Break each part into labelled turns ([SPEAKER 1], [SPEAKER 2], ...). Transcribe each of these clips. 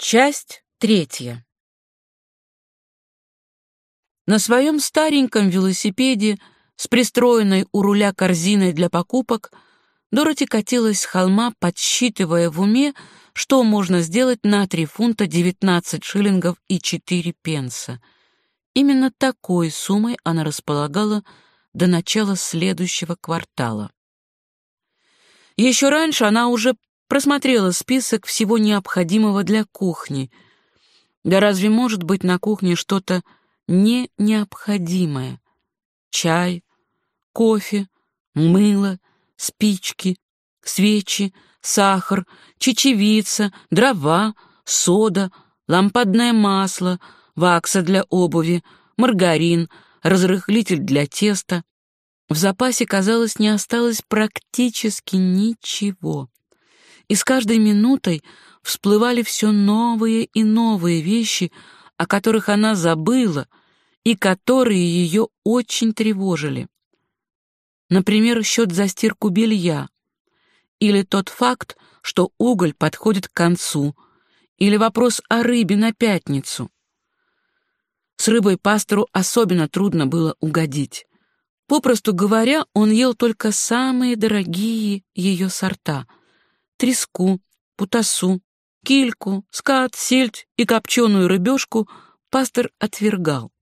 [SPEAKER 1] Часть третья. На своем стареньком велосипеде с пристроенной у руля корзиной для покупок Дороти катилась с холма, подсчитывая в уме, что можно сделать на 3 фунта 19 шиллингов и 4 пенса. Именно такой суммой она располагала до начала следующего квартала. Еще раньше она уже просмотрела список всего необходимого для кухни. Да разве может быть на кухне что-то не необходимое? Чай, кофе, мыло, спички, свечи, сахар, чечевица, дрова, сода, лампадное масло, вакса для обуви, маргарин, разрыхлитель для теста. В запасе, казалось, не осталось практически ничего и с каждой минутой всплывали все новые и новые вещи, о которых она забыла и которые ее очень тревожили. Например, счет за стирку белья, или тот факт, что уголь подходит к концу, или вопрос о рыбе на пятницу. С рыбой пастору особенно трудно было угодить. Попросту говоря, он ел только самые дорогие ее сорта — треску, путасу, кильку, скат, сельдь и копченую рыбешку пастор отвергал.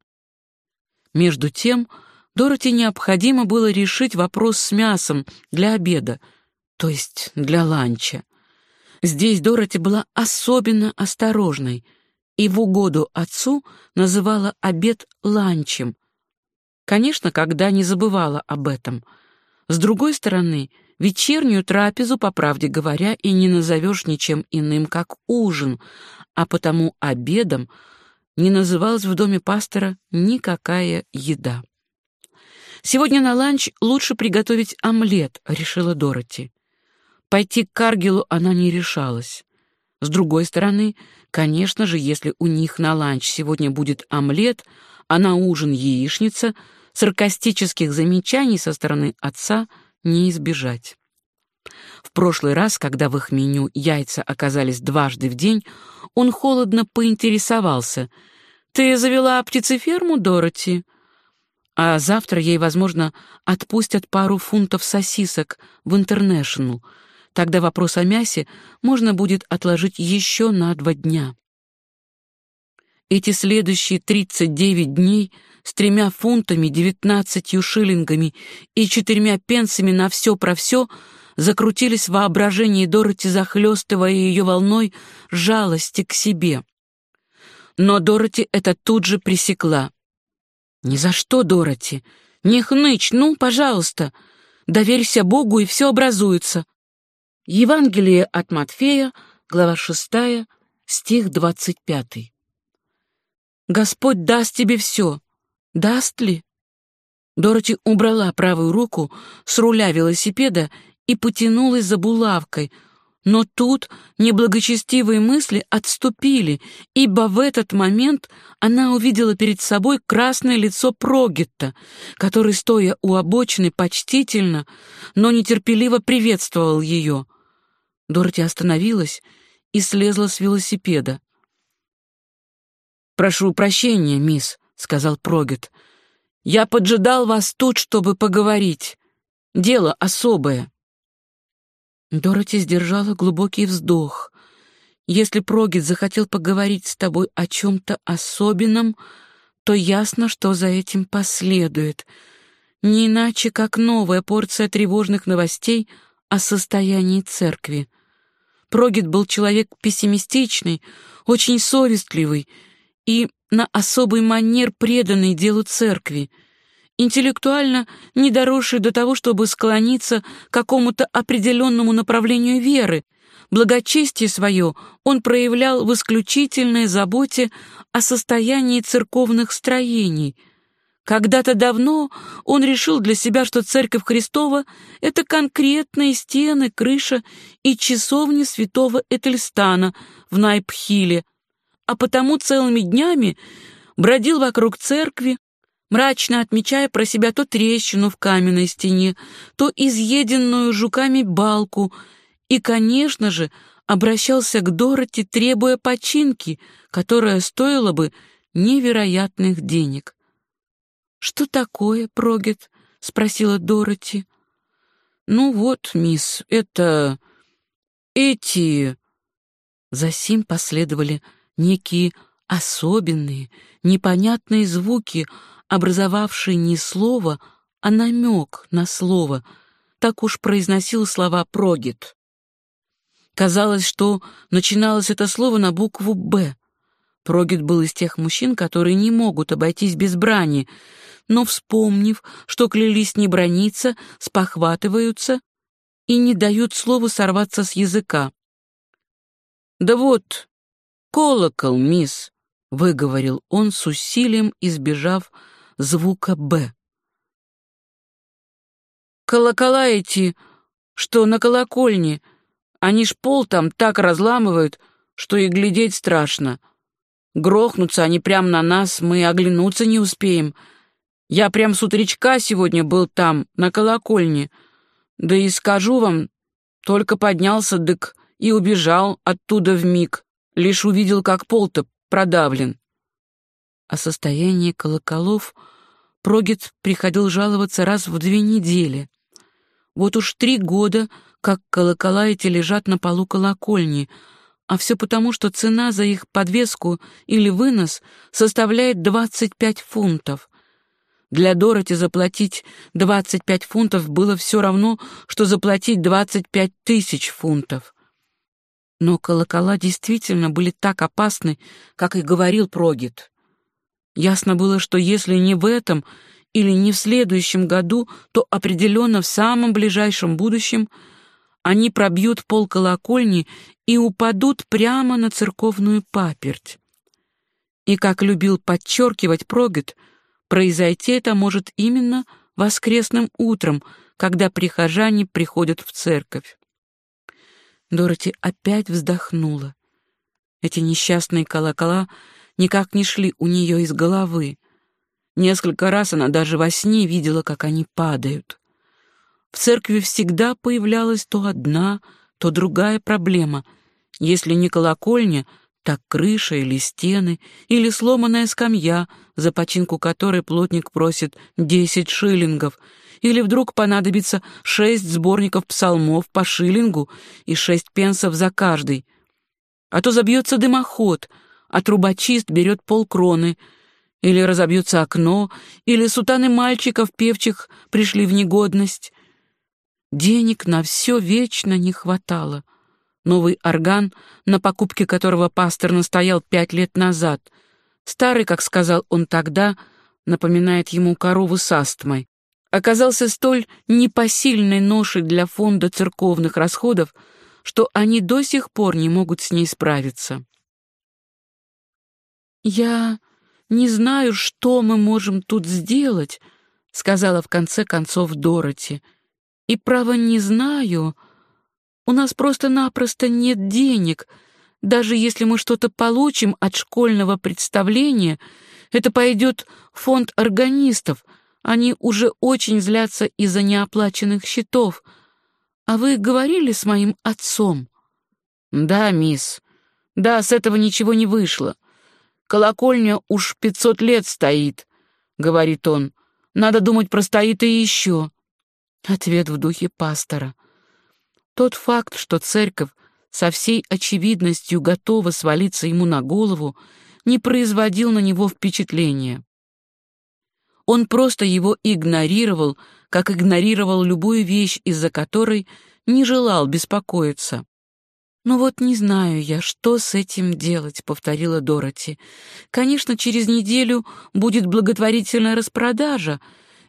[SPEAKER 1] Между тем, Дороти необходимо было решить вопрос с мясом для обеда, то есть для ланча. Здесь Дороти была особенно осторожной и в угоду отцу называла обед ланчем. Конечно, когда не забывала об этом. С другой стороны, Вечернюю трапезу, по правде говоря, и не назовешь ничем иным, как ужин, а потому обедом не называлась в доме пастора никакая еда. «Сегодня на ланч лучше приготовить омлет», — решила Дороти. Пойти к Каргилу она не решалась. С другой стороны, конечно же, если у них на ланч сегодня будет омлет, а на ужин яичница, саркастических замечаний со стороны отца — не избежать. В прошлый раз, когда в их меню яйца оказались дважды в день, он холодно поинтересовался. «Ты завела птицеферму, Дороти?» А завтра ей, возможно, отпустят пару фунтов сосисок в Интернешнл. Тогда вопрос о мясе можно будет отложить еще на два дня. Эти следующие 39 дней с тремя фунтами, девятнадцатью шиллингами и четырьмя пенсами на все про все закрутились в воображении Дороти, захлестывая ее волной жалости к себе. Но Дороти это тут же пресекла. «Ни за что, Дороти! Не хнычь, ну, пожалуйста! Доверься Богу, и все образуется!» Евангелие от Матфея, глава шестая, стих двадцать пятый. Господь даст тебе все. Даст ли? Дороти убрала правую руку с руля велосипеда и потянулась за булавкой, но тут неблагочестивые мысли отступили, ибо в этот момент она увидела перед собой красное лицо Прогетта, который, стоя у обочины, почтительно, но нетерпеливо приветствовал ее. Дороти остановилась и слезла с велосипеда. «Прошу прощения, мисс», — сказал Прогет. «Я поджидал вас тут, чтобы поговорить. Дело особое». Дороти сдержала глубокий вздох. «Если Прогет захотел поговорить с тобой о чем-то особенном, то ясно, что за этим последует. Не иначе, как новая порция тревожных новостей о состоянии церкви. Прогет был человек пессимистичный, очень совестливый, и на особый манер преданный делу церкви, интеллектуально не доросший до того, чтобы склониться к какому-то определенному направлению веры, благочестие свое он проявлял в исключительной заботе о состоянии церковных строений. Когда-то давно он решил для себя, что Церковь Христова — это конкретные стены, крыша и часовни святого Этельстана в Найпхиле — а потому целыми днями бродил вокруг церкви, мрачно отмечая про себя то трещину в каменной стене, то изъеденную жуками балку и, конечно же, обращался к Дороти, требуя починки, которая стоила бы невероятных денег. «Что такое, Прогет?» — спросила Дороти. «Ну вот, мисс, это... эти...» Засим последовали некие особенные, непонятные звуки, образовавшие не слово, а намек на слово. Так уж произносил слова Прогет. Казалось, что начиналось это слово на букву «Б». Прогет был из тех мужчин, которые не могут обойтись без брани, но, вспомнив, что клялись не брониться, спохватываются и не дают слову сорваться с языка. «Да вот, колокол, мисс», — выговорил он с усилием, избежав звука «Б». «Колокола эти, что на колокольне, они ж пол там так разламывают, что и глядеть страшно. Грохнутся они прямо на нас, мы оглянуться не успеем. Я прям с утречка сегодня был там, на колокольне. Да и скажу вам, только поднялся, дык, и убежал оттуда в миг. Лишь увидел, как пол-то продавлен. О состоянии колоколов Прогет приходил жаловаться раз в две недели. Вот уж три года, как колокола эти лежат на полу колокольни — а все потому, что цена за их подвеску или вынос составляет 25 фунтов. Для Дороти заплатить 25 фунтов было все равно, что заплатить 25 тысяч фунтов. Но колокола действительно были так опасны, как и говорил Прогит. Ясно было, что если не в этом или не в следующем году, то определенно в самом ближайшем будущем — они пробьют пол колокольни и упадут прямо на церковную паперть. И, как любил подчеркивать Прогет, произойти это может именно воскресным утром, когда прихожане приходят в церковь. Дороти опять вздохнула. Эти несчастные колокола никак не шли у нее из головы. Несколько раз она даже во сне видела, как они падают. В церкви всегда появлялась то одна, то другая проблема. Если не колокольня, так крыша или стены, или сломанная скамья, за починку которой плотник просит десять шиллингов, или вдруг понадобится шесть сборников псалмов по шиллингу и шесть пенсов за каждый. А то забьется дымоход, а трубочист берет полкроны, или разобьется окно, или сутаны мальчиков певчих пришли в негодность, Денег на все вечно не хватало. Новый орган, на покупке которого пастор настоял пять лет назад, старый, как сказал он тогда, напоминает ему корову с астмой, оказался столь непосильной ношей для фонда церковных расходов, что они до сих пор не могут с ней справиться. «Я не знаю, что мы можем тут сделать», — сказала в конце концов Дороти, — и, право, не знаю. У нас просто-напросто нет денег. Даже если мы что-то получим от школьного представления, это пойдет в фонд органистов. Они уже очень злятся из-за неоплаченных счетов. А вы говорили с моим отцом? Да, мисс. Да, с этого ничего не вышло. Колокольня уж пятьсот лет стоит, — говорит он. Надо думать, простоит и еще. Ответ в духе пастора. Тот факт, что церковь со всей очевидностью готова свалиться ему на голову, не производил на него впечатления. Он просто его игнорировал, как игнорировал любую вещь, из-за которой не желал беспокоиться. «Ну вот не знаю я, что с этим делать», — повторила Дороти. «Конечно, через неделю будет благотворительная распродажа,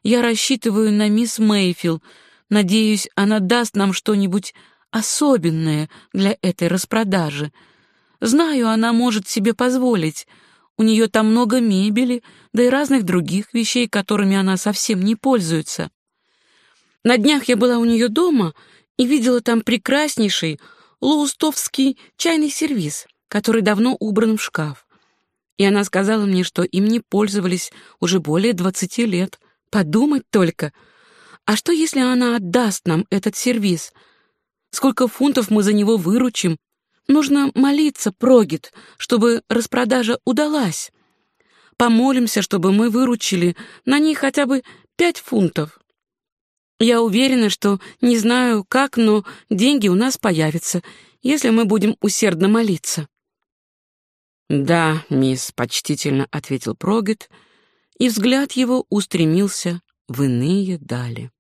[SPEAKER 1] я рассчитываю на мисс Мейфилл. Надеюсь, она даст нам что-нибудь особенное для этой распродажи. Знаю, она может себе позволить. У нее там много мебели, да и разных других вещей, которыми она совсем не пользуется. На днях я была у нее дома и видела там прекраснейший лоустовский чайный сервиз, который давно убран в шкаф. И она сказала мне, что им не пользовались уже более двадцати лет. Подумать только. А что, если она отдаст нам этот сервиз? Сколько фунтов мы за него выручим? Нужно молиться, Прогит, чтобы распродажа удалась. Помолимся, чтобы мы выручили на ней хотя бы пять фунтов. Я уверена, что не знаю как, но деньги у нас появятся, если мы будем усердно молиться.
[SPEAKER 2] «Да, мисс», — почтительно ответил Прогет, и взгляд его устремился в иные дали.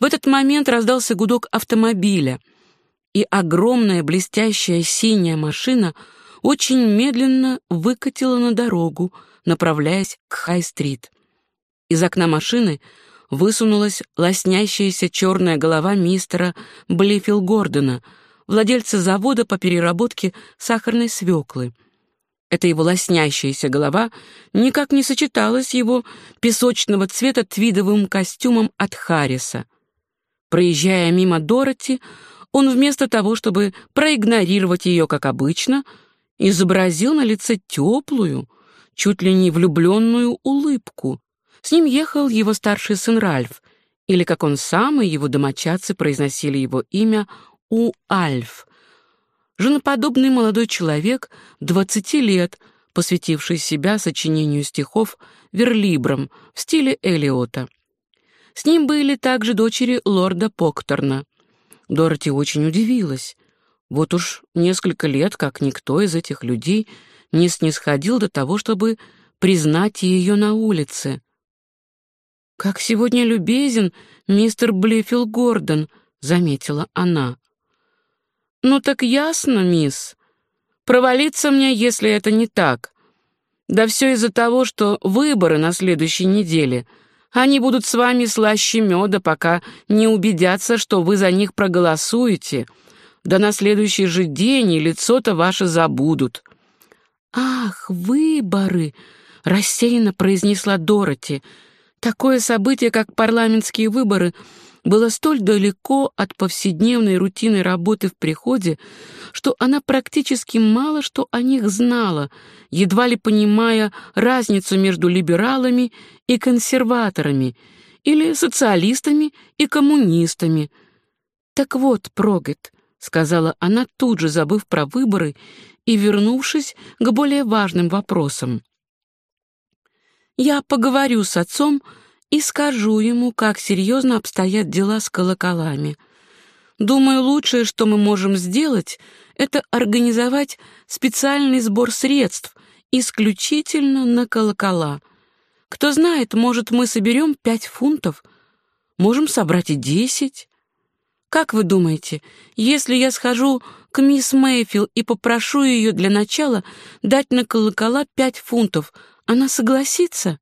[SPEAKER 1] В этот момент раздался гудок автомобиля, и огромная блестящая синяя машина очень медленно выкатила на дорогу, направляясь к Хай-стрит. Из окна машины высунулась лоснящаяся черная голова мистера Блифил Гордона, владельца завода по переработке сахарной свеклы. Эта его лоснящаяся голова никак не сочеталась с его песочного цвета твидовым костюмом от Харриса. Проезжая мимо Дороти, он вместо того, чтобы проигнорировать ее, как обычно, изобразил на лице теплую, чуть ли не влюбленную улыбку. С ним ехал его старший сын Ральф, или, как он сам и его домочадцы произносили его имя, Уальф. Женоподобный молодой человек, двадцати лет, посвятивший себя сочинению стихов верлибром в стиле Элиота. С ним были также дочери лорда Покторна. Дороти очень удивилась. Вот уж несколько лет, как никто из этих людей не снисходил до того, чтобы признать ее на улице. «Как сегодня любезен мистер Блефил Гордон», — заметила она. «Ну так ясно, мисс. Провалиться мне, если это не так. Да все из-за того, что выборы на следующей неделе — они будут с вами слаще меда, пока не убедятся, что вы за них проголосуете. Да на следующий же день и лицо-то ваше забудут». «Ах, выборы!» — рассеянно произнесла Дороти. «Такое событие, как парламентские выборы, было столь далеко от повседневной рутинной работы в приходе, что она практически мало что о них знала, едва ли понимая разницу между либералами и консерваторами или социалистами и коммунистами. «Так вот, Прогет», — сказала она, тут же забыв про выборы и вернувшись к более важным вопросам. «Я поговорю с отцом и скажу ему, как серьезно обстоят дела с колоколами. Думаю, лучшее, что мы можем сделать, это организовать специальный сбор средств исключительно на колокола. Кто знает, может, мы соберем пять фунтов, можем собрать и десять. Как вы думаете, если я схожу к мисс Мэйфилл и попрошу ее для начала дать на колокола пять фунтов, она согласится?»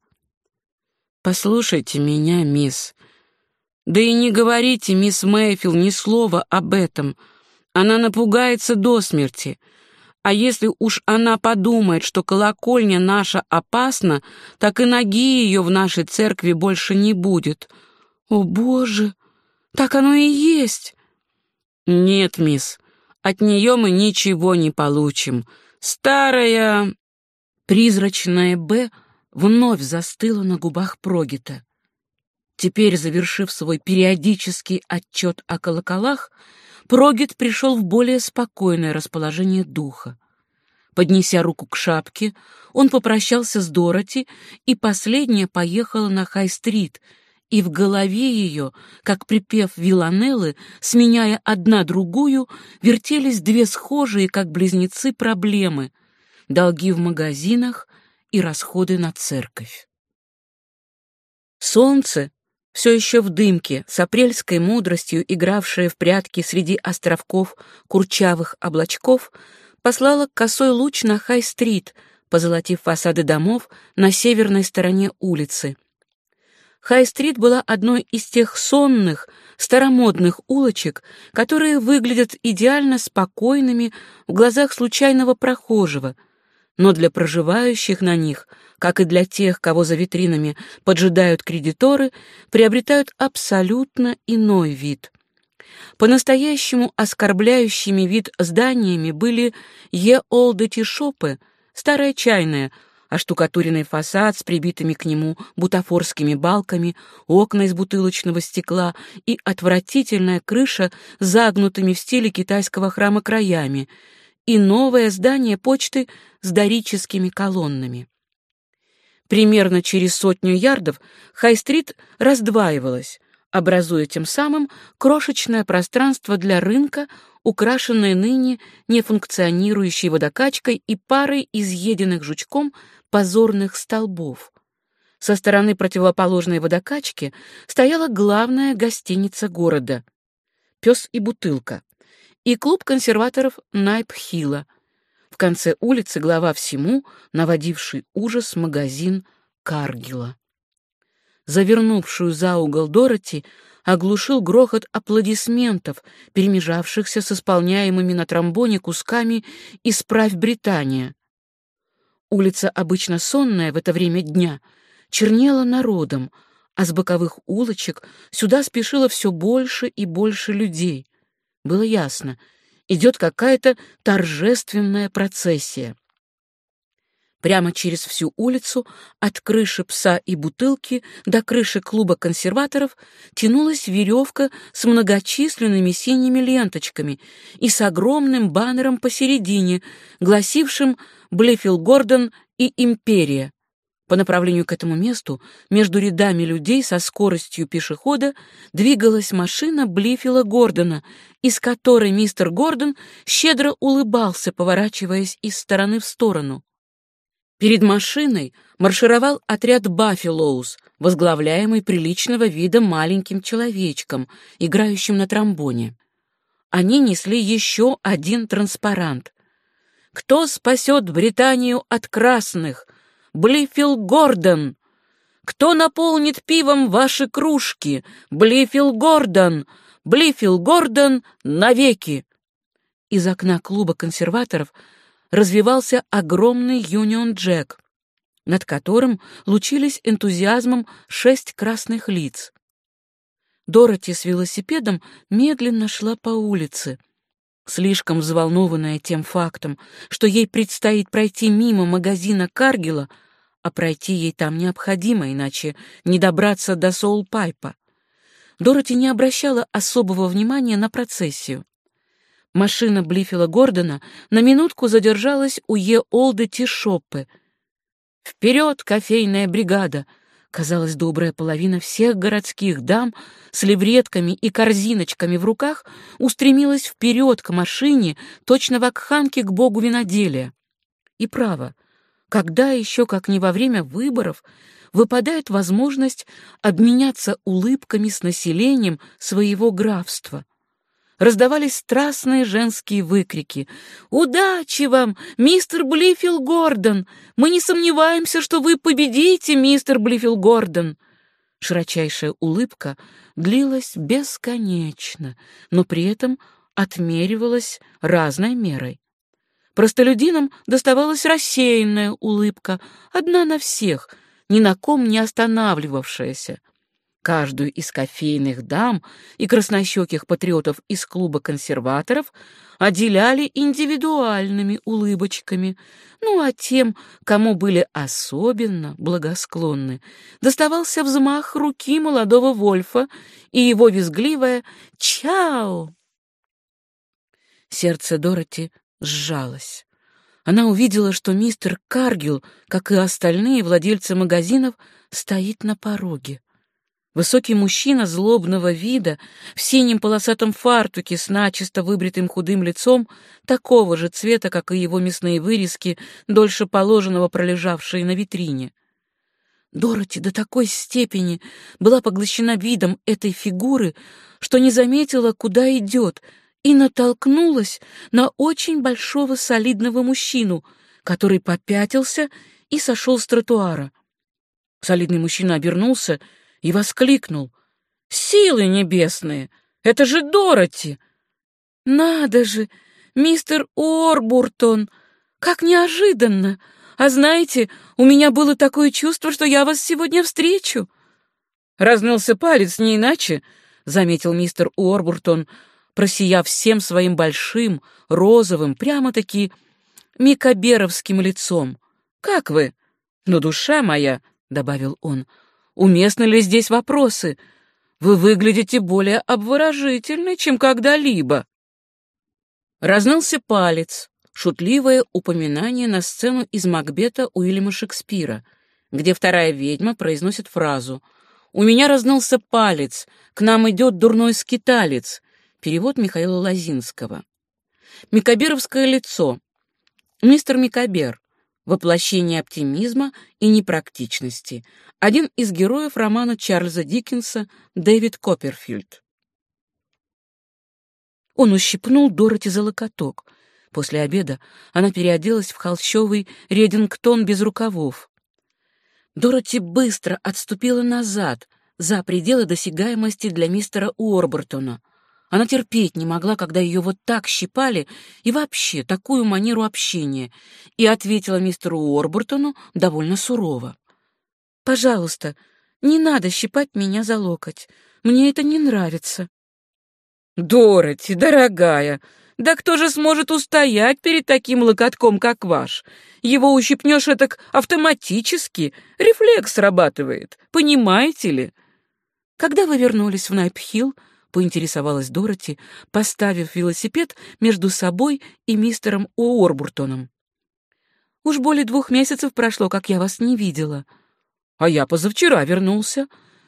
[SPEAKER 2] «Послушайте меня, мисс. Да и не говорите, мисс Мэйфилл, ни слова об этом. Она напугается до смерти. А если уж она подумает, что колокольня наша опасна, так и ноги ее в нашей церкви больше не будет.
[SPEAKER 1] О, Боже, так оно и есть.
[SPEAKER 2] Нет, мисс, от нее мы ничего не получим. Старая...
[SPEAKER 1] Призрачная «Б» вновь застыла на губах Прогита. Теперь, завершив свой периодический отчет о колоколах, Прогит пришел в более спокойное расположение духа. Поднеся руку к шапке, он попрощался с Дороти, и последняя поехала на Хай-стрит, и в голове ее, как припев виланеллы, сменяя одна другую, вертелись две схожие, как близнецы, проблемы — долги в магазинах и расходы на церковь. Солнце, все еще в дымке, с апрельской мудростью игравшее в прятки среди островков курчавых облачков, послало косой луч на Хай-стрит, позолотив фасады домов на северной стороне улицы. Хай-стрит была одной из тех сонных, старомодных улочек, которые выглядят идеально спокойными в глазах случайного прохожего — но для проживающих на них, как и для тех, кого за витринами поджидают кредиторы, приобретают абсолютно иной вид. По-настоящему оскорбляющими вид зданиями были Е-Олдети-шопы, старая чайная,
[SPEAKER 2] оштукатуренный фасад с прибитыми к нему бутафорскими балками, окна из бутылочного стекла и отвратительная крыша с загнутыми в стиле китайского храма краями, и новое здание почты с дорическими колоннами. Примерно через сотню ярдов Хай-стрит раздваивалась, образуя тем самым крошечное пространство для рынка, украшенное ныне нефункционирующей водокачкой и парой изъеденных жучком позорных столбов. Со стороны противоположной водокачки стояла главная гостиница города «Пес и бутылка» и клуб консерваторов Найп-Хилла. В конце улицы глава всему, наводивший ужас, магазин Каргила. Завернувшую за угол Дороти оглушил грохот аплодисментов, перемежавшихся с исполняемыми на тромбоне кусками «Исправь Британия». Улица, обычно сонная в это время дня, чернела народом, а с боковых улочек сюда спешило все больше и больше людей. Было ясно, идет какая-то торжественная процессия. Прямо через всю улицу, от крыши пса и бутылки до крыши клуба консерваторов, тянулась веревка с многочисленными синими ленточками и с огромным баннером посередине, гласившим «Блефил Гордон и Империя». По направлению к этому месту, между рядами людей со скоростью пешехода, двигалась машина Блифила Гордона, из которой мистер Гордон щедро улыбался, поворачиваясь из стороны в сторону. Перед машиной маршировал отряд Баффилоус, возглавляемый приличного вида маленьким человечком, играющим на тромбоне. Они несли еще один транспарант. «Кто спасет Британию от красных?» Блифил Гордон! Кто наполнит пивом ваши кружки? Блифил Гордон! Блифил Гордон навеки!» Из окна клуба консерваторов развивался огромный Юнион Джек, над которым лучились энтузиазмом шесть красных лиц. Дороти с велосипедом медленно шла по улице, слишком взволнованная тем фактом, что ей предстоит пройти мимо магазина Каргила, а пройти ей там необходимо, иначе не добраться до Соул-Пайпа. Дороти не обращала особого внимания на процессию. Машина Блифила Гордона на минутку задержалась у Е-Олды Тишоппы. «Вперед, кофейная бригада!» Казалось, добрая половина всех городских дам с левретками и корзиночками в руках устремилась вперед к машине, точно вакханке к богу виноделия. И право, когда еще, как не во время выборов, выпадает возможность обменяться улыбками с населением своего графства? раздавались страстные женские выкрики. «Удачи вам, мистер Блифил Гордон! Мы не сомневаемся, что вы победите, мистер Блифил Гордон!» Широчайшая улыбка длилась бесконечно, но при этом отмеривалась разной мерой. Простолюдинам доставалась рассеянная улыбка, одна на всех, ни на ком не останавливавшаяся. Каждую из кофейных дам и краснощеких патриотов из клуба консерваторов отделяли индивидуальными улыбочками, ну а тем, кому были особенно благосклонны, доставался взмах руки молодого Вольфа и его визгливое «Чао!». Сердце Дороти сжалось. Она увидела, что мистер Каргил, как и остальные владельцы магазинов, стоит на пороге. Высокий мужчина злобного вида, в синем полосатом фартуке с начисто выбритым худым лицом, такого же цвета, как и его мясные вырезки, дольше положенного пролежавшие на витрине. Дороти до такой степени была поглощена видом этой фигуры, что не заметила, куда идет, и натолкнулась на очень большого солидного мужчину, который попятился и сошел с тротуара. Солидный мужчина обернулся — и воскликнул. «Силы небесные! Это же Дороти!» «Надо же! Мистер Орбуртон! Как неожиданно! А знаете, у меня было такое чувство, что я вас сегодня встречу!» «Разнылся палец, не иначе», — заметил мистер Уорбуртон, просияв всем своим большим, розовым, прямо-таки микоберовским лицом. «Как вы? «Но душа моя», — добавил он, — «уместны ли здесь вопросы? Вы выглядите более обворожительной, чем когда-либо». Разнался палец, шутливое упоминание на сцену из Макбета Уильяма Шекспира, где вторая ведьма произносит фразу «У меня разнался палец, к нам идет дурной скиталец», перевод Михаила Лозинского. Микаберовское лицо. Мистер Микабер. Воплощение оптимизма и непрактичности. Один из героев романа Чарльза Диккенса «Дэвид Копперфильд». Он ущипнул Дороти за локоток. После обеда она переоделась в холщовый редингтон без рукавов. Дороти быстро отступила назад, за пределы досягаемости для мистера Уорбертона. Она терпеть не могла, когда ее вот так щипали, и вообще такую манеру общения, и ответила мистеру Уорбертону довольно сурово. «Пожалуйста, не надо щипать меня за локоть. Мне это не нравится».
[SPEAKER 1] «Дороти, дорогая, да кто же сможет устоять перед таким локотком, как ваш? Его ущипнешь так автоматически, рефлекс срабатывает, понимаете ли?»
[SPEAKER 2] «Когда вы вернулись в Найпхилл, — поинтересовалась Дороти, поставив велосипед между собой и мистером Уорбуртоном. «Уж более двух месяцев прошло, как я вас не видела.
[SPEAKER 1] А я позавчера вернулся.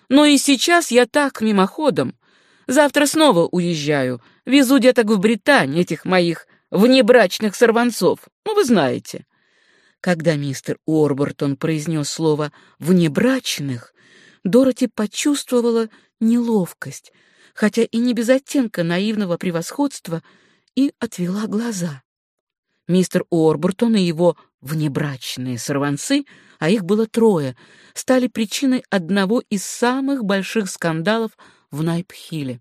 [SPEAKER 1] Но и сейчас я так, мимоходом. Завтра снова уезжаю. Везу деток в Британь, этих моих внебрачных сорванцов. Ну, вы знаете».
[SPEAKER 2] Когда мистер Уорбуртон произнес слово «внебрачных», Дороти почувствовала неловкость, хотя и не без оттенка наивного превосходства, и отвела глаза. Мистер Орбертон и его внебрачные сорванцы, а их было трое, стали причиной одного из самых больших скандалов в Найпхилле.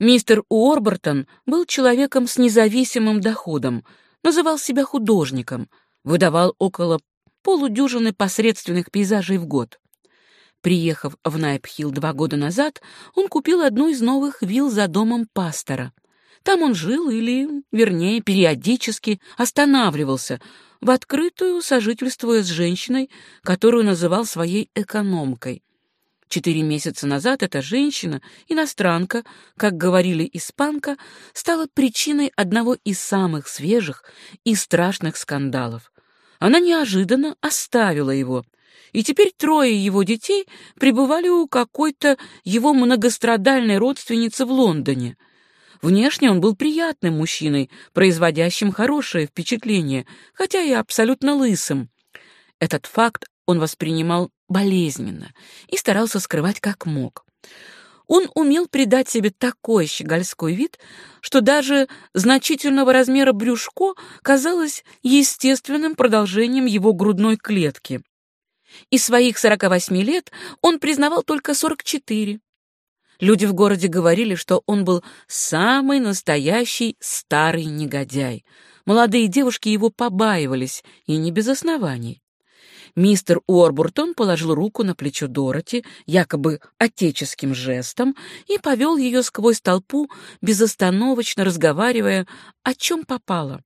[SPEAKER 2] Мистер Уорбертон был человеком с независимым доходом, называл себя художником, выдавал около полудюжины посредственных пейзажей в год. Приехав в Найпхилл два года назад, он купил одну из новых вилл за домом пастора. Там он жил или, вернее, периодически останавливался, в открытую сожительствуя с женщиной, которую называл своей экономкой. Четыре месяца назад эта женщина, иностранка, как говорили испанка, стала причиной одного из самых свежих и страшных скандалов. Она неожиданно оставила его — и теперь трое его детей пребывали у какой-то его многострадальной родственницы в Лондоне. Внешне он был приятным мужчиной, производящим хорошее впечатление, хотя и абсолютно лысым. Этот факт он воспринимал болезненно и старался скрывать как мог. Он умел придать себе такой щегольской вид, что даже значительного размера брюшко казалось естественным продолжением его грудной клетки. Из своих 48 лет он признавал только 44. Люди в городе говорили, что он был самый настоящий старый негодяй. Молодые девушки его побаивались, и не без оснований. Мистер Уорбуртон положил руку на плечо Дороти, якобы отеческим жестом, и повел ее сквозь толпу, безостановочно разговаривая, о чем попало.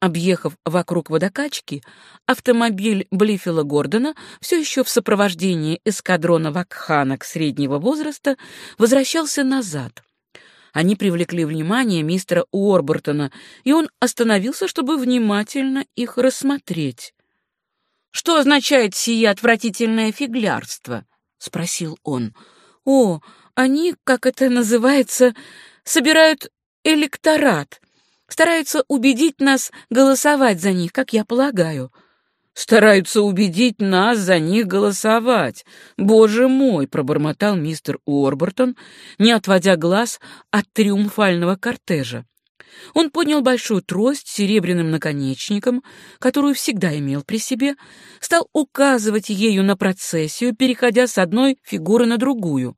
[SPEAKER 2] Объехав вокруг водокачки, автомобиль Блифила Гордона, все еще в сопровождении эскадрона вакханок среднего возраста, возвращался назад. Они привлекли внимание мистера Уорбертона, и он остановился, чтобы внимательно их рассмотреть. «Что означает сие отвратительное фиглярство?» — спросил он. «О, они, как это называется, собирают электорат», Стараются убедить нас голосовать за них, как я полагаю.
[SPEAKER 1] Стараются убедить нас за них голосовать. Боже мой, пробормотал мистер Уорбертон, не отводя глаз от триумфального кортежа. Он поднял большую трость с серебряным наконечником, которую всегда имел при себе, стал указывать ею на процессию, переходя с одной фигуры на другую.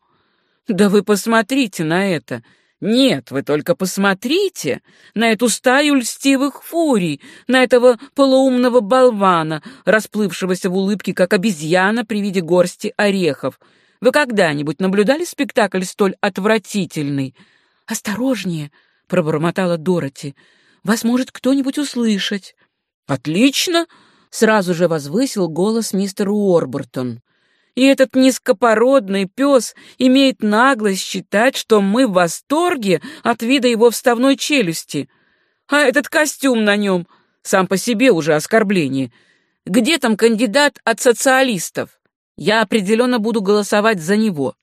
[SPEAKER 1] «Да вы посмотрите на это! Нет, вы только посмотрите на эту стаю льстивых фурий, на этого полуумного болвана, расплывшегося в улыбке, как обезьяна при виде горсти орехов. Вы когда-нибудь наблюдали спектакль столь отвратительный?
[SPEAKER 2] Осторожнее, пробормотала Дороти. Вас может кто-нибудь услышать.
[SPEAKER 1] Отлично.
[SPEAKER 2] сразу же возвысил голос мистер Уорбертон. И этот низкопородный пес имеет наглость считать, что мы в восторге от вида его вставной челюсти. А этот костюм на нем сам по себе уже оскорбление. Где там кандидат от социалистов? Я определенно буду голосовать за него.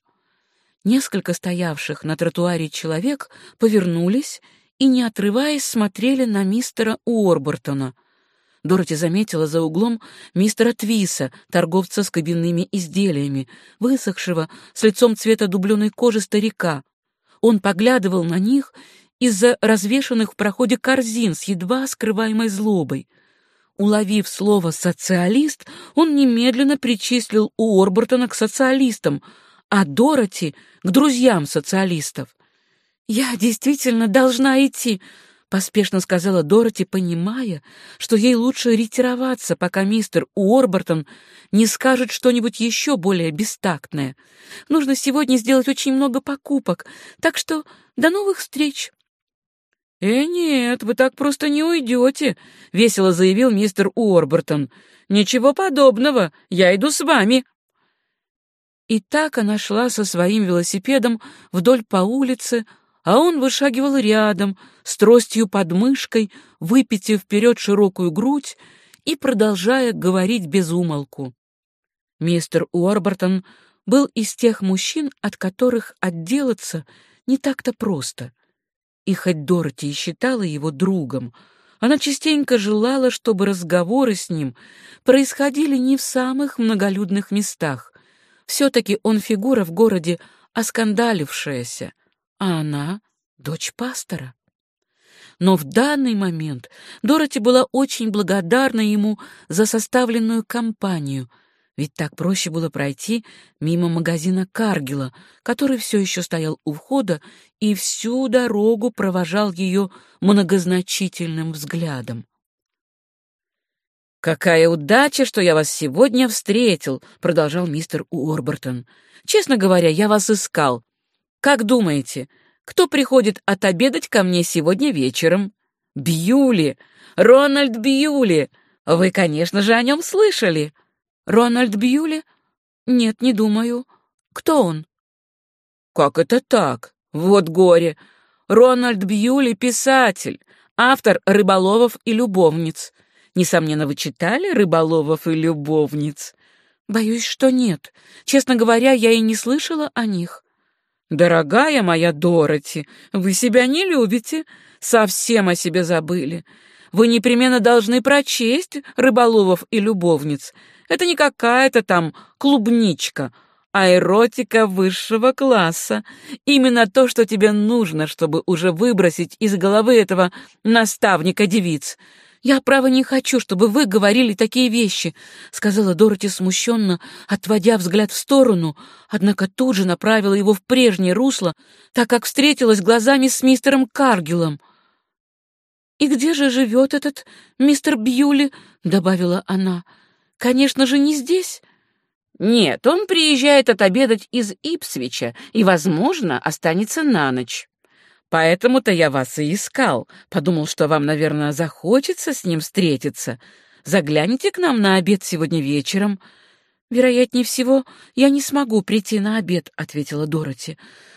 [SPEAKER 2] Несколько стоявших на тротуаре человек повернулись и, не отрываясь, смотрели на мистера Уорбертона. Дороти заметила за углом мистера Твиса, торговца с кабинными изделиями, высохшего, с лицом цвета дубленой кожи старика. Он поглядывал на них из-за развешанных в проходе корзин с едва скрываемой злобой. Уловив слово «социалист», он немедленно причислил Уорбертона к социалистам, а Дороти — к друзьям социалистов. «Я действительно должна идти», — поспешно сказала Дороти, понимая, что ей лучше ретироваться, пока мистер Уорбертон не скажет что-нибудь еще более бестактное. «Нужно сегодня сделать очень много покупок, так что до новых встреч».
[SPEAKER 1] «Э, нет, вы так просто не уйдете», — весело заявил мистер Уорбертон. «Ничего подобного, я иду с вами». И так она шла со своим велосипедом вдоль по улице, а он вышагивал рядом, с тростью под мышкой, выпитив вперед широкую грудь и продолжая говорить без умолку. Мистер Уорбертон был из тех мужчин, от которых отделаться не так-то просто. И хоть Дороти и считала его другом, она частенько желала, чтобы разговоры с ним происходили не в самых многолюдных местах. Все-таки он фигура в городе оскандалившаяся — а она — дочь пастора. Но в данный момент Дороти была очень благодарна ему за составленную компанию, ведь так проще было пройти мимо магазина Каргила, который все еще стоял у входа и всю дорогу провожал ее многозначительным взглядом. «Какая удача, что я вас сегодня встретил», — продолжал мистер Уорбертон. «Честно говоря, я вас искал. Как думаете, кто приходит отобедать ко мне сегодня вечером? Бьюли! Рональд Бьюли! Вы, конечно же, о нем слышали.
[SPEAKER 2] Рональд Бьюли? Нет, не думаю. Кто он?
[SPEAKER 1] Как это так? Вот горе. Рональд Бьюли — писатель, автор «Рыболовов и любовниц». Несомненно, вы читали «Рыболовов и любовниц»?
[SPEAKER 2] Боюсь, что нет. Честно говоря, я и не слышала о них.
[SPEAKER 1] «Дорогая моя Дороти, вы себя не любите, совсем о себе забыли. Вы непременно должны прочесть «Рыболовов и любовниц». Это не какая-то там клубничка, а эротика высшего класса. Именно то, что тебе нужно, чтобы уже выбросить из головы этого наставника девиц.
[SPEAKER 2] «Я, право, не хочу, чтобы вы говорили такие вещи», — сказала Дороти смущенно, отводя взгляд в сторону, однако тут же направила его в прежнее русло, так как встретилась глазами с мистером Каргилом. «И где же живет этот мистер Бьюли?» — добавила она. «Конечно же, не здесь».
[SPEAKER 1] «Нет, он приезжает отобедать из Ипсвича и, возможно, останется на ночь». Поэтому-то я вас и искал. Подумал, что вам, наверное, захочется с ним встретиться. Загляните к нам на обед сегодня вечером».
[SPEAKER 2] «Вероятнее всего, я не смогу прийти на обед», — ответила Дороти.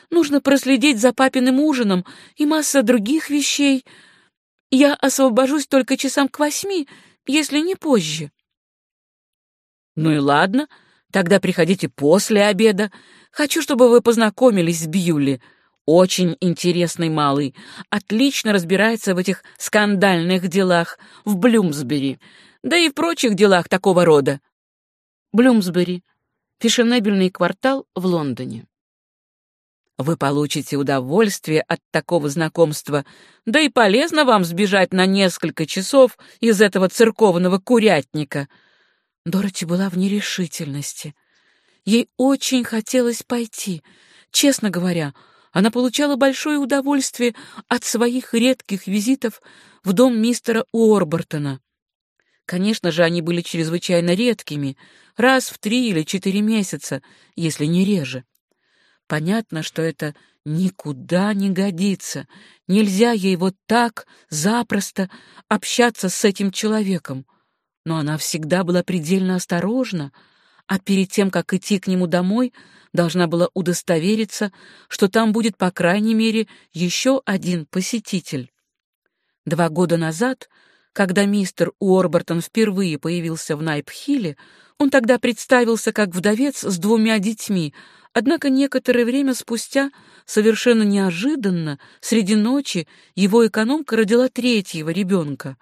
[SPEAKER 2] «Нужно проследить за папиным ужином и масса других вещей. Я освобожусь только часам к восьми, если не позже».
[SPEAKER 1] «Ну и ладно, тогда приходите после обеда. Хочу, чтобы вы познакомились с Бьюли». Очень интересный малый, отлично разбирается в этих скандальных делах в Блюмсбери, да и в прочих делах такого рода.
[SPEAKER 2] Блюмсбери — фешенебельный квартал в Лондоне.
[SPEAKER 1] Вы получите удовольствие от такого знакомства, да и полезно вам сбежать на несколько часов из этого церковного курятника.
[SPEAKER 2] Дороти была в нерешительности. Ей очень хотелось пойти. Честно говоря, она получала большое удовольствие от своих редких визитов в дом мистера Уорбертона. Конечно же, они были чрезвычайно редкими, раз в три или четыре месяца, если не реже. Понятно, что это никуда не годится. Нельзя ей вот так запросто общаться с этим человеком.
[SPEAKER 1] но она всегда была предельно осторожна, а перед тем, как идти к нему домой, должна была удостовериться, что там будет, по крайней мере, еще один посетитель. Два года назад, когда мистер Уорбертон впервые появился в Найпхилле, он тогда представился как вдовец с двумя детьми, однако некоторое время спустя, совершенно неожиданно, среди ночи, его экономка родила третьего ребенка.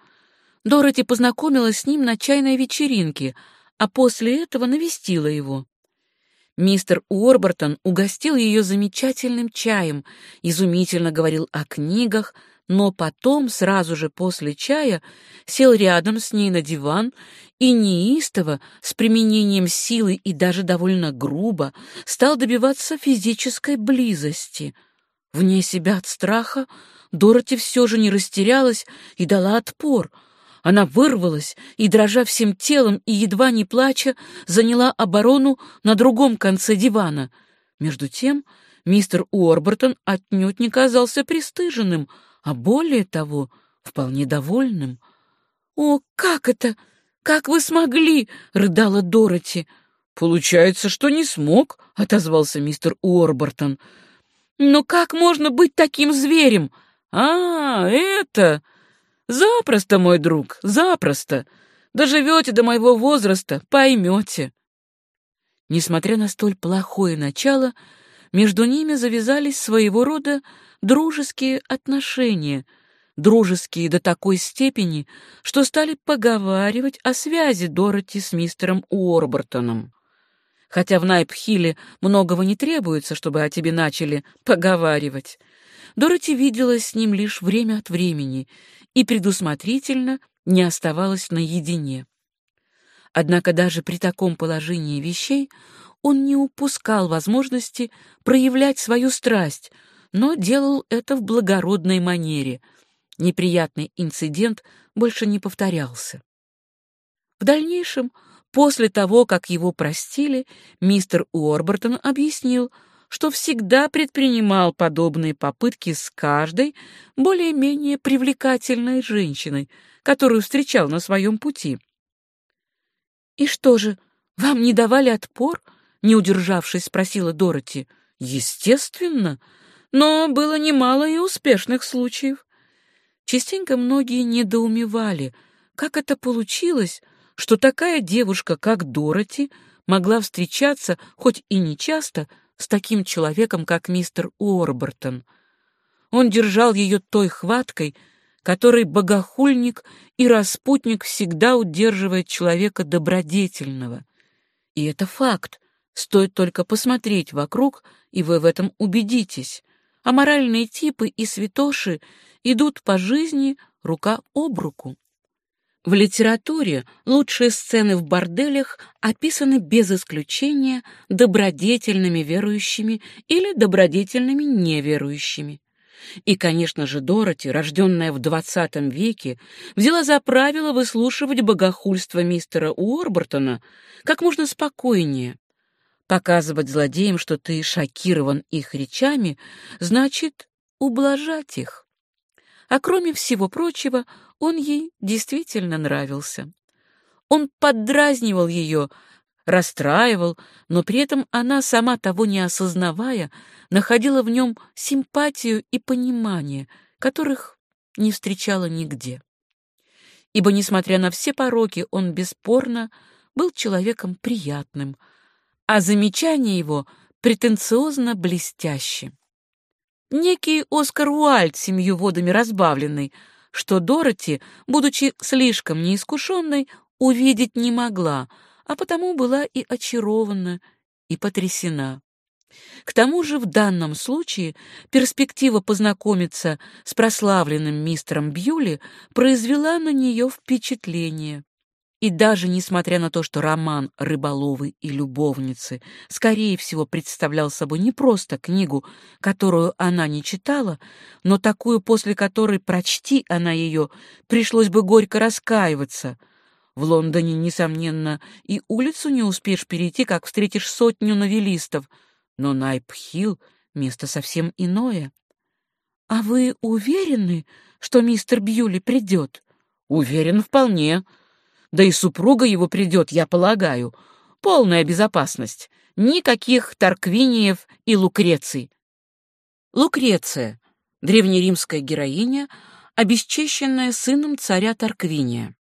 [SPEAKER 1] Дороти познакомилась с ним на чайной вечеринке, а после этого навестила его. Мистер Уорбертон угостил ее замечательным чаем, изумительно говорил о книгах, но потом, сразу же после чая, сел рядом с ней на диван и неистово, с применением силы и даже довольно грубо, стал добиваться физической близости. Вне себя от страха Дороти все же не растерялась и дала отпор. Она вырвалась и, дрожа всем телом и едва не плача, заняла оборону на другом конце дивана. Между тем мистер Уорбертон отнюдь не казался пристыженным — а более того, вполне довольным. «О, как это? Как вы смогли?» — рыдала Дороти. «Получается, что не смог», — отозвался мистер Уорбертон. «Но как можно быть таким зверем?» «А, это...» «Запросто, мой друг, запросто. Доживете до моего возраста, поймете». Несмотря на столь плохое начало, между ними завязались своего рода дружеские отношения, дружеские до такой степени, что стали поговаривать о связи Дороти с мистером Уорбертоном. Хотя в Найпхилле многого не требуется, чтобы о тебе начали поговаривать. Дороти виделась с ним лишь время от времени и предусмотрительно не оставалась наедине. Однако даже при таком положении вещей он не упускал возможности проявлять свою страсть — но делал это в благородной манере. Неприятный инцидент больше не повторялся. В дальнейшем, после того, как его простили, мистер Уорбертон объяснил, что всегда предпринимал подобные попытки с каждой более-менее привлекательной женщиной, которую встречал на своем пути. «И что же, вам не давали отпор?» — не удержавшись, спросила Дороти. «Естественно но было немало и успешных случаев. Частенько многие недоумевали, как это получилось, что такая девушка, как Дороти, могла встречаться, хоть и не часто, с таким человеком, как мистер Уорбертон. Он держал ее той хваткой, которой богохульник и распутник всегда удерживает человека добродетельного. И это факт. Стоит только посмотреть вокруг, и вы в этом убедитесь а моральные типы и святоши идут по жизни рука об руку. В литературе лучшие сцены в борделях описаны без исключения добродетельными верующими или добродетельными неверующими. И, конечно же, Дороти, рожденная в двадцатом веке, взяла за правило выслушивать богохульство мистера Уорбертона как можно спокойнее, Показывать злодеям, что ты шокирован их речами, значит ублажать их. А кроме всего прочего, он ей действительно нравился. Он поддразнивал ее, расстраивал, но при этом она, сама того не осознавая, находила в нем симпатию и понимание, которых не встречала нигде. Ибо, несмотря на все пороки, он бесспорно был человеком приятным — а замечание его претенциозно блестяще. Некий Оскар Уальд семью водами разбавленный, что Дороти, будучи слишком неискушенной, увидеть не могла, а потому была и очарована, и потрясена. К тому же в данном случае перспектива познакомиться с прославленным мистером Бьюли произвела на нее впечатление. И даже несмотря на то, что роман «Рыболовы и любовницы» скорее всего представлял собой не просто книгу, которую она не читала, но такую, после которой, прочти она ее, пришлось бы горько раскаиваться. В Лондоне, несомненно, и улицу не успеешь перейти, как встретишь сотню новеллистов, но Найпхилл — место совсем иное. — А вы уверены, что мистер Бьюли придет? — Уверен вполне.
[SPEAKER 2] Да и супруга его придет, я полагаю. Полная безопасность. Никаких Тарквиниев и Лукреций. Лукреция — древнеримская героиня, обесчещенная сыном царя Тарквиния.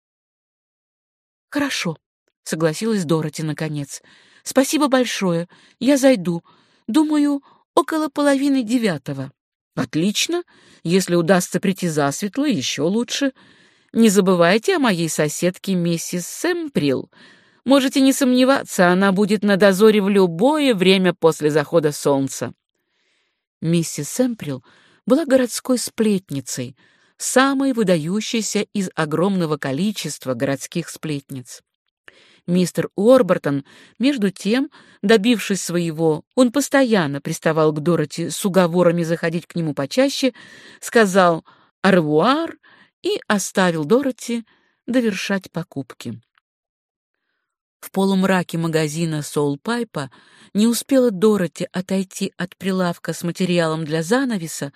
[SPEAKER 1] «Хорошо», — согласилась Дороти наконец. «Спасибо большое. Я зайду. Думаю, около половины девятого».
[SPEAKER 2] «Отлично. Если удастся прийти засветло, еще лучше. Не забывайте о моей соседке миссис Сэмприл. Можете не сомневаться, она будет на дозоре в любое время после захода солнца».
[SPEAKER 1] Миссис Сэмприл была городской сплетницей, самой выдающейся из огромного количества городских сплетниц. Мистер Уорбертон, между тем, добившись своего, он постоянно приставал к Дороти с уговорами заходить к нему почаще, сказал «арвуар» и оставил Дороти довершать покупки. В полумраке магазина Соулпайпа не успела Дороти отойти от прилавка с материалом для занавеса,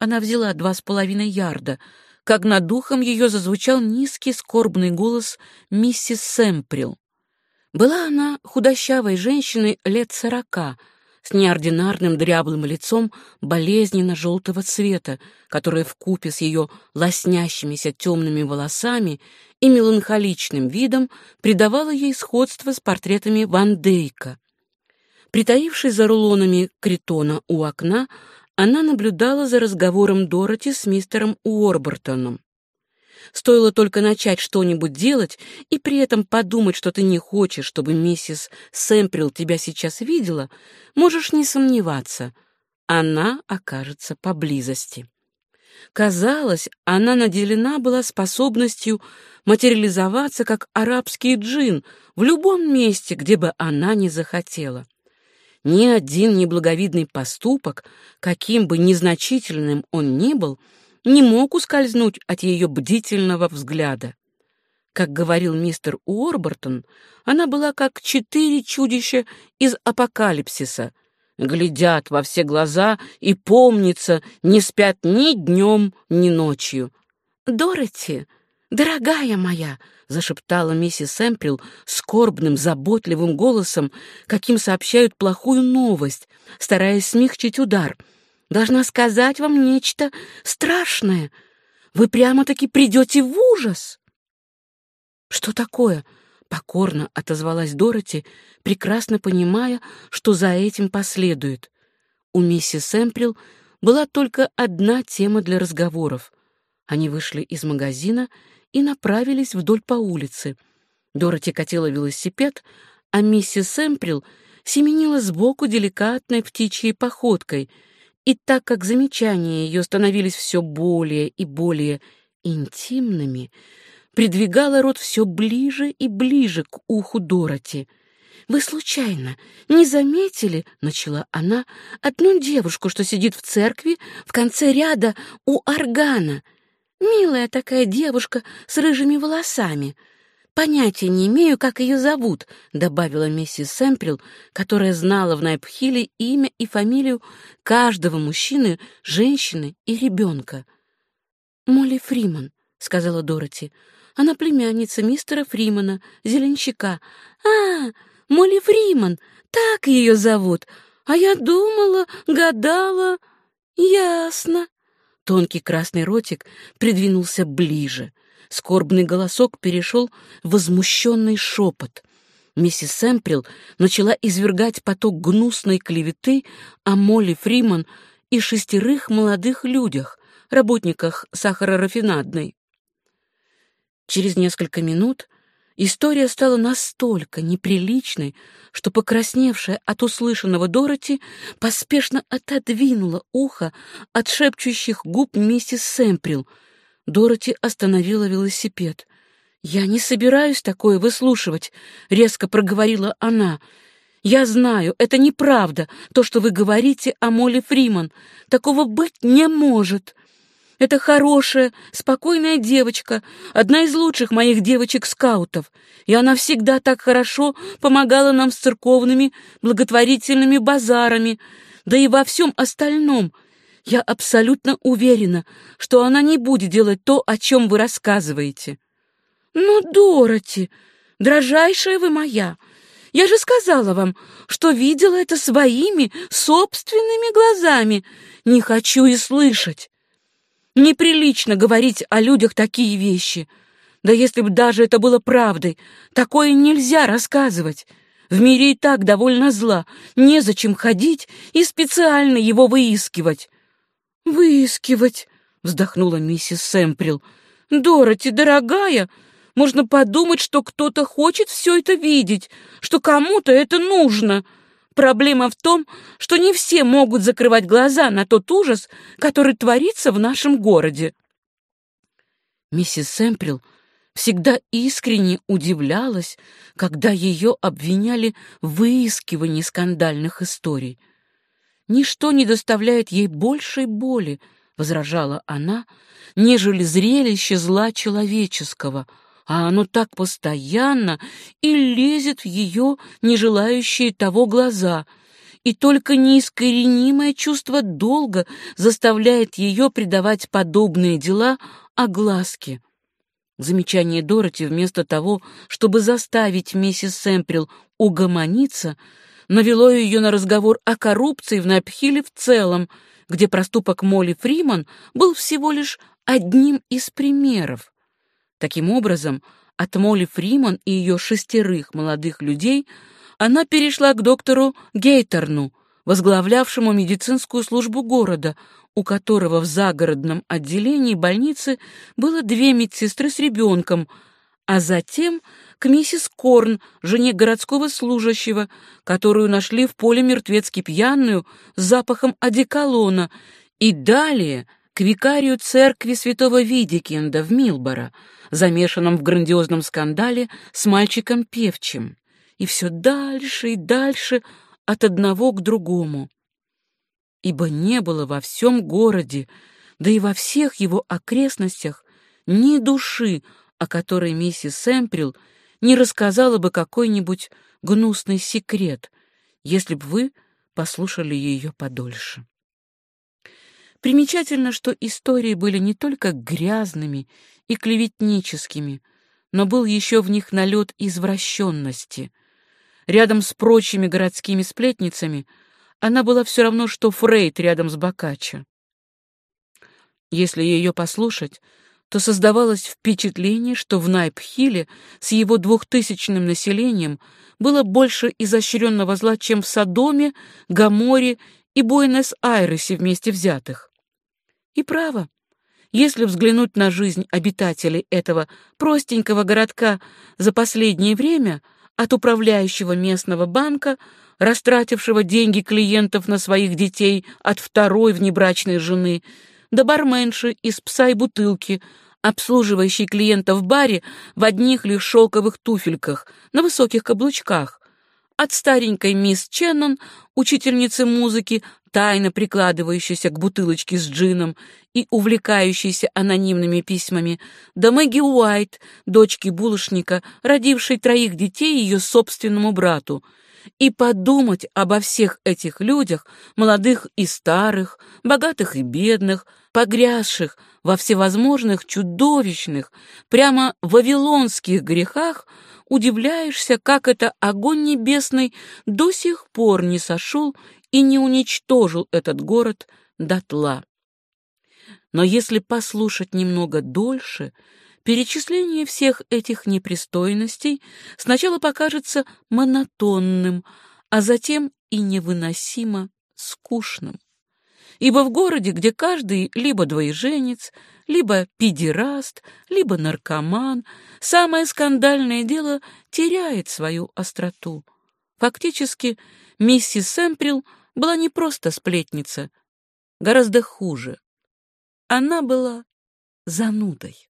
[SPEAKER 1] она взяла два с половиной ярда, как над духом ее зазвучал низкий скорбный голос миссис Сэмприл. Была она худощавой женщиной лет сорока, с неординарным дряблым лицом болезненно-желтого цвета, которое вкупе с ее лоснящимися темными волосами и меланхоличным видом придавало ей сходство с портретами Ван Дейка. Притаившись за рулонами критона у окна, она наблюдала за разговором Дороти с мистером Уорбертоном. Стоило только начать что-нибудь делать и при этом подумать, что ты не хочешь, чтобы миссис Сэмприл тебя сейчас видела, можешь не сомневаться, она окажется поблизости. Казалось, она наделена была способностью материализоваться как арабский джин в любом месте, где бы она ни захотела. Ни один неблаговидный поступок, каким бы незначительным он ни был, — не мог ускользнуть от ее бдительного взгляда. Как говорил мистер Уорбертон, она была как четыре чудища из апокалипсиса. Глядят во все глаза и, помнится, не спят ни днем, ни ночью. «Дороти, дорогая моя!» — зашептала миссис Сэмприл скорбным, заботливым голосом, каким сообщают плохую новость, стараясь смягчить удар — должна сказать вам нечто страшное. Вы прямо-таки придете в ужас. Что такое? Покорно отозвалась Дороти, прекрасно понимая, что за этим последует. У миссис Эмприл была только одна тема для разговоров. Они вышли из магазина и направились вдоль по улице. Дороти катила велосипед, а миссис Эмприл семенила сбоку деликатной птичьей походкой — и так как замечания ее становились все более и более интимными, придвигала рот все ближе и ближе к уху Дороти. «Вы случайно не заметили, — начала она, — одну девушку, что сидит в церкви в конце ряда у органа? Милая такая девушка с рыжими волосами. «Понятия не имею, как ее зовут», — добавила миссис Сэмприл, которая знала в Найпхиле имя и фамилию каждого мужчины, женщины и ребенка. «Молли Фриман», — сказала Дороти. «Она племянница мистера Фримана, зеленщика». «А, Молли Фриман, так ее зовут. А я думала, гадала. Ясно». Тонкий красный ротик придвинулся ближе — Скорбный голосок перешел в возмущенный шепот. Миссис Сэмприл начала извергать поток гнусной клеветы о Молли Фриман и шестерых молодых людях, работниках сахарорафинадной. Через несколько минут история стала настолько неприличной, что покрасневшая от услышанного Дороти поспешно отодвинула ухо от шепчущих губ миссис Сэмприл — Дороти остановила велосипед. «Я не собираюсь такое выслушивать», — резко проговорила она. «Я знаю, это неправда, то, что вы говорите о Молли Фриман. Такого быть не может. Это хорошая, спокойная девочка, одна из лучших моих девочек-скаутов, и она всегда так хорошо помогала нам с церковными благотворительными базарами, да и во всем остальном — я абсолютно уверена, что она не будет делать то, о чем вы рассказываете. «Ну, Дороти, дрожайшая вы моя, я же сказала вам, что видела это своими собственными глазами. Не хочу и слышать. Неприлично говорить о людях такие вещи. Да если бы даже это было правдой, такое нельзя рассказывать. В мире и так довольно зла, незачем ходить и специально его выискивать. «Выискивать», — вздохнула миссис Сэмприл. «Дороти, дорогая, можно подумать, что кто-то хочет все это видеть, что кому-то это нужно. Проблема в том, что не все могут закрывать глаза на тот ужас, который творится в нашем городе». Миссис Сэмприл всегда искренне удивлялась, когда ее обвиняли в выискивании скандальных историй. «Ничто не доставляет ей большей боли», — возражала она, — «нежели зрелище зла человеческого, а оно так постоянно и лезет в ее не желающие того глаза, и только неискоренимое чувство долга заставляет ее придавать подобные дела огласке». Замечание Дороти вместо того, чтобы заставить миссис Сэмприл угомониться, навело ее на разговор о коррупции в Найпхиле в целом, где проступок Молли Фриман был всего лишь одним из примеров. Таким образом, от Молли Фриман и ее шестерых молодых людей она перешла к доктору Гейтерну, возглавлявшему медицинскую службу города, у которого в загородном отделении больницы было две медсестры с ребенком, а затем к миссис Корн, жене городского служащего, которую нашли в поле мертвецки пьяную с запахом одеколона, и далее к викарию церкви святого Видикенда в Милборо, замешанном в грандиозном скандале с мальчиком певчим. И все дальше и дальше от одного к другому ибо не было во всем городе, да и во всех его окрестностях ни души, о которой миссис Сэмприл не рассказала бы какой-нибудь гнусный секрет, если бы вы послушали ее подольше. Примечательно, что истории были не только грязными и клеветническими, но был еще в них налет извращенности. Рядом с прочими городскими сплетницами — она была все равно, что Фрейд рядом с Бокаччо. Если ее послушать, то создавалось впечатление, что в Найпхиле с его двухтысячным населением было больше изощренного зла, чем в Содоме, Гаморе и Буэнос-Айресе вместе взятых. И право, если взглянуть на жизнь обитателей этого простенького городка за последнее время, от управляющего местного банка растратившего деньги клиентов на своих детей от второй внебрачной жены, до барменши из пса и бутылки, обслуживающей клиентов в баре в одних лишь шелковых туфельках, на высоких каблучках, от старенькой мисс Ченнон, учительницы музыки, тайно прикладывающейся к бутылочке с джином и увлекающейся анонимными письмами, до Мэгги Уайт, дочки булочника, родившей троих детей ее собственному брату — и подумать обо всех этих людях, молодых и старых, богатых и бедных, погрязших во всевозможных чудовищных, прямо вавилонских грехах, удивляешься, как это огонь небесный до сих пор не сошел и не уничтожил этот город дотла. Но если послушать немного дольше — Перечисление всех этих непристойностей сначала покажется монотонным, а затем и невыносимо скучным. Ибо в городе, где каждый либо двоеженец, либо педераст, либо наркоман, самое скандальное дело теряет свою остроту. Фактически, миссис Сэмприл была не просто сплетница, гораздо хуже. Она была занудой.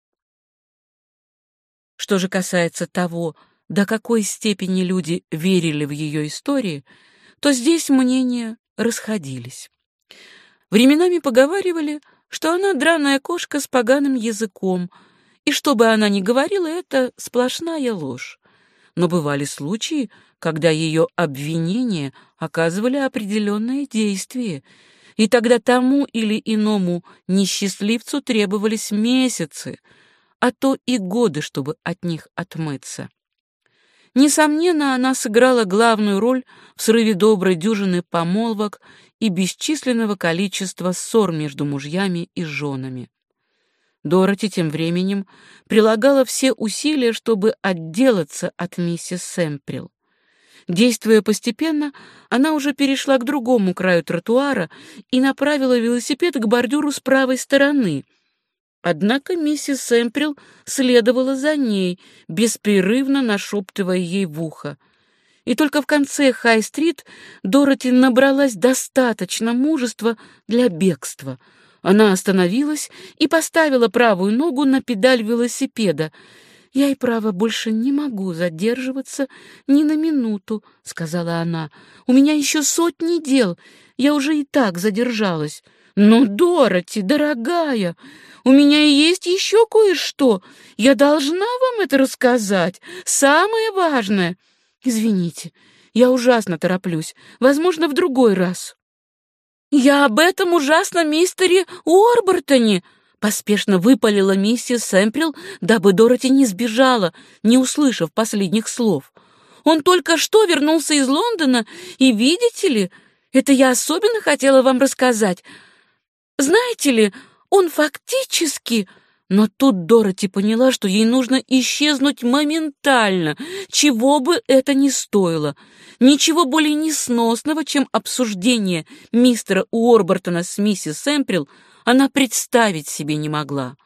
[SPEAKER 1] Что же касается того, до какой степени люди верили в ее истории, то здесь мнения расходились. Временами поговаривали, что она драная кошка с поганым языком, и что бы она ни говорила, это сплошная ложь. Но бывали случаи, когда ее обвинения оказывали определенное действие, и тогда тому или иному несчастливцу требовались месяцы — а то и годы, чтобы от них отмыться. Несомненно, она сыграла главную роль в срыве доброй дюжины помолвок и бесчисленного количества ссор между мужьями и женами. Дороти тем временем прилагала все усилия, чтобы отделаться от миссис Сэмприл. Действуя постепенно, она уже перешла к другому краю тротуара и направила велосипед к бордюру с правой стороны — Однако миссис Сэмприл следовала за ней, беспрерывно нашептывая ей в ухо. И только в конце Хай-стрит Дороти набралась достаточно мужества для бегства. Она остановилась и поставила правую ногу на педаль велосипеда. «Я и право больше не могу задерживаться ни на минуту», — сказала она. «У меня еще сотни дел, я уже и так задержалась». «Ну, Дороти, дорогая, у меня есть еще кое-что. Я должна вам это рассказать. Самое важное. Извините, я ужасно тороплюсь. Возможно, в другой раз. Я об этом ужасном мистере Уорбертоне, поспешно выпалила миссис Сэмприл, дабы Дороти не сбежала, не услышав последних слов. Он только что вернулся из Лондона, и, видите ли, это я особенно хотела вам рассказать. Знаете ли, он фактически... Но тут Дороти поняла, что ей нужно исчезнуть моментально, чего бы это ни стоило. Ничего более несносного, чем обсуждение мистера Уорбертона с миссис Сэмприл, она представить себе не могла.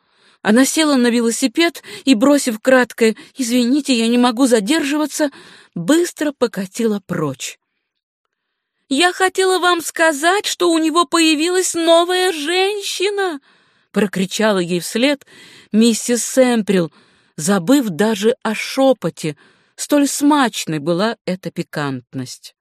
[SPEAKER 1] Она села на велосипед и, бросив краткое «Извините, я не могу задерживаться», быстро покатила прочь. «Я хотела вам сказать, что у него появилась новая женщина!» прокричала ей вслед миссис Сэмприл, забыв даже о шепоте, столь смачной была эта пикантность.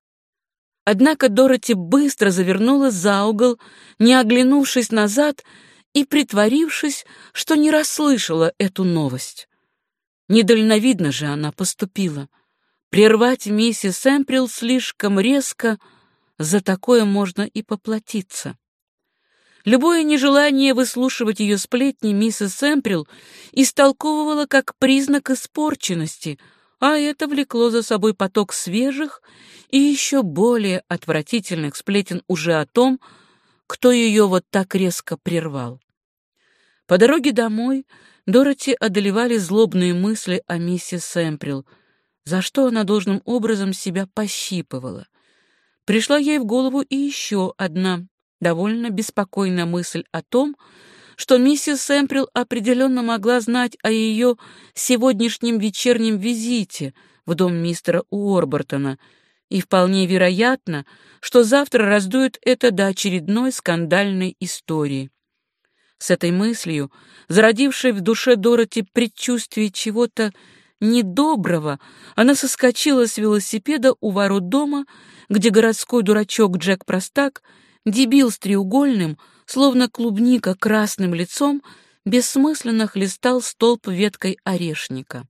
[SPEAKER 1] Однако Дороти быстро завернула за угол, не оглянувшись назад и притворившись, что не расслышала эту новость. Недальновидно же она поступила. Прервать миссис Сэмприл слишком резко, за такое можно и поплатиться. Любое нежелание выслушивать ее сплетни миссис Сэмприл истолковывала как признак испорченности, а это влекло за собой поток свежих и еще более отвратительных сплетен уже о том, кто ее вот так резко прервал. По дороге домой Дороти одолевали злобные мысли о миссис Сэмприл, за что она должным образом себя пощипывала. Пришла ей в голову и еще одна довольно беспокойная мысль о том, что миссис Сэмприл определенно могла знать о ее сегодняшнем вечернем визите в дом мистера Уорбертона, и вполне вероятно, что завтра раздует это до очередной скандальной истории. С этой мыслью, зародившей в душе Дороти предчувствие чего-то недоброго, она соскочила с велосипеда у ворот дома, где городской дурачок Джек Простак — Дебил с треугольным, словно клубника красным лицом, бессмысленно хлестал столб веткой орешника.